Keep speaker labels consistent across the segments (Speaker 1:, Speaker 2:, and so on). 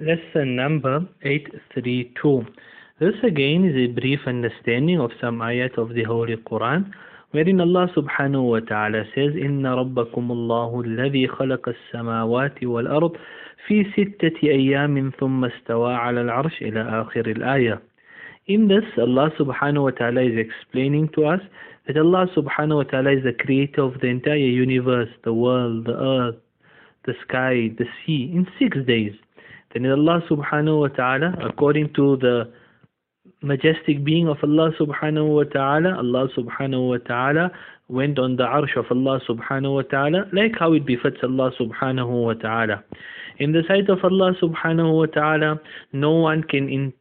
Speaker 1: Lesson number 832. This again is a brief understanding of some ayat of the Holy Quran wherein Allah subhanahu wa ta'ala says إن ربكم الله الذي خلق السماوات والأرض في ستة أيام ثم استوى على العرش إلى آخر الآية In this Allah subhanahu wa ta'ala is explaining to us that Allah subhanahu wa ta'ala is the creator of the entire universe, the world, the earth, the sky, the sea in six days. Then Allah subhanahu wa ta'ala according to the majestic being of Allah subhanahu wa ta'ala, Allah subhanahu wa ta'ala went on the arsh of Allah subhanahu wa ta'ala, like how it befits Allah subhanahu wa ta'ala. In the sight of Allah subhanahu wa ta'ala, no one can in,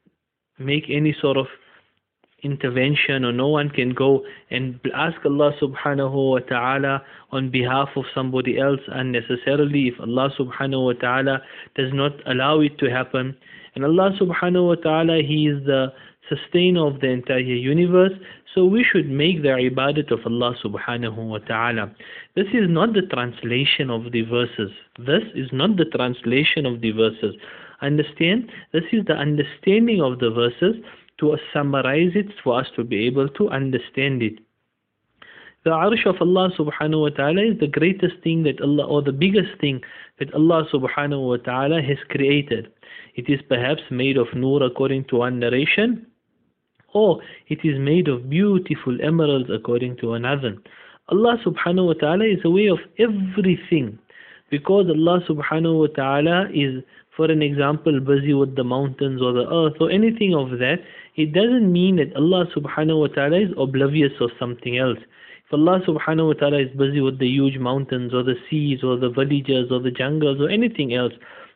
Speaker 1: make any sort of intervention or no one can go and ask Allah subhanahu wa ta'ala on behalf of somebody else unnecessarily if Allah subhanahu wa ta'ala does not allow it to happen. And Allah subhanahu wa ta'ala, He is the sustainer of the entire universe. So we should make the ibadat of Allah subhanahu wa ta'ala. This is not the translation of the verses. This is not the translation of the verses. Understand? This is the understanding of the verses to summarize it for us to be able to understand it. The arsh of Allah subhanahu wa ta'ala is the greatest thing that Allah, or the biggest thing that Allah subhanahu wa ta'ala has created. It is perhaps made of nur according to one narration, or it is made of beautiful emeralds according to another. Allah subhanahu wa ta'ala is aware of everything because Allah subhanahu wa ta'ala is for an example busy with the mountains or the earth or anything of that it doesn't mean that Allah subhanahu wa ta'ala is oblivious of something else. If Allah subhanahu wa ta'ala is busy with the huge mountains or the seas or the villages or the jungles or anything else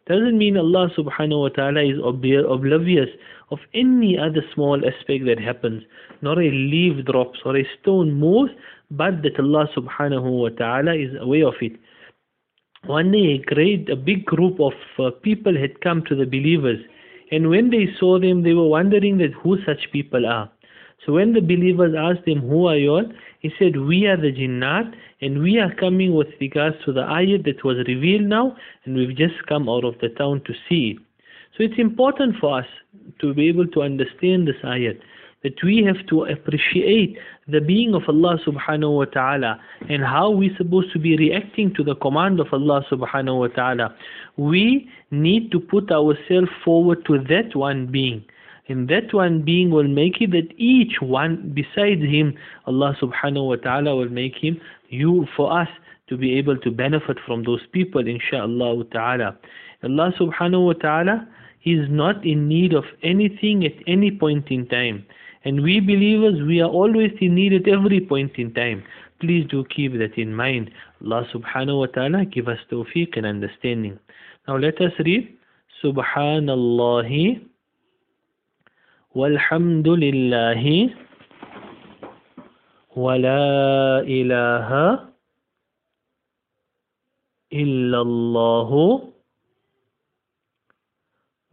Speaker 1: doesn't mean Allah subhanahu wa ta'ala is oblivious of any other small aspect that happens. Not a leaf drops or a stone moves but that Allah subhanahu wa ta'ala is aware of it one day a great a big group of uh, people had come to the believers and when they saw them they were wondering that who such people are. So when the believers asked them, who are you all? He said we are the jinnat and we are coming with regards to the ayat that was revealed now and we've just come out of the town to see so it's important for us to be able to understand this ayat that we have to appreciate the being of Allah subhanahu wa ta'ala and how we're supposed to be reacting to the command of Allah subhanahu wa ta'ala. We need to put ourselves forward to that one being. And that one being will make it that each one besides him, Allah subhanahu wa ta'ala will make him you for us to be able to benefit from those people insha'Allah ta'ala. Allah subhanahu wa ta'ala is not in need of anything at any point in time. And we believers, we are always in need at every point in time. Please do keep that in mind. Allah subhanahu wa ta'ala give us tawfiq and understanding. Now let us read Subhanallah walhamdulillah wa la ilaha illallah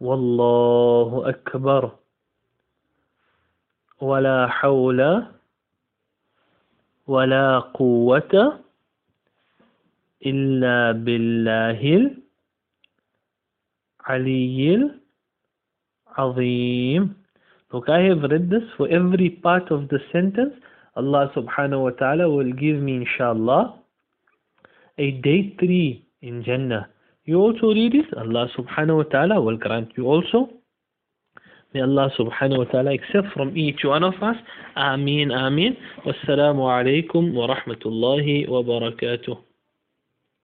Speaker 1: wallahu akbar. ولا حول ولا قوة إلا بالله العلي العظيم Look, I have read this for every part of the sentence. Allah subhanahu wa ta'ala will give me inshallah a day three in Jannah. You also read it, Allah subhanahu wa ta'ala will grant you also May Allah subhanahu wa ta'ala accept from each one of us. Ameen, Ameen. Wassalamu alaikum wa rahmatullahi wa barakatuh.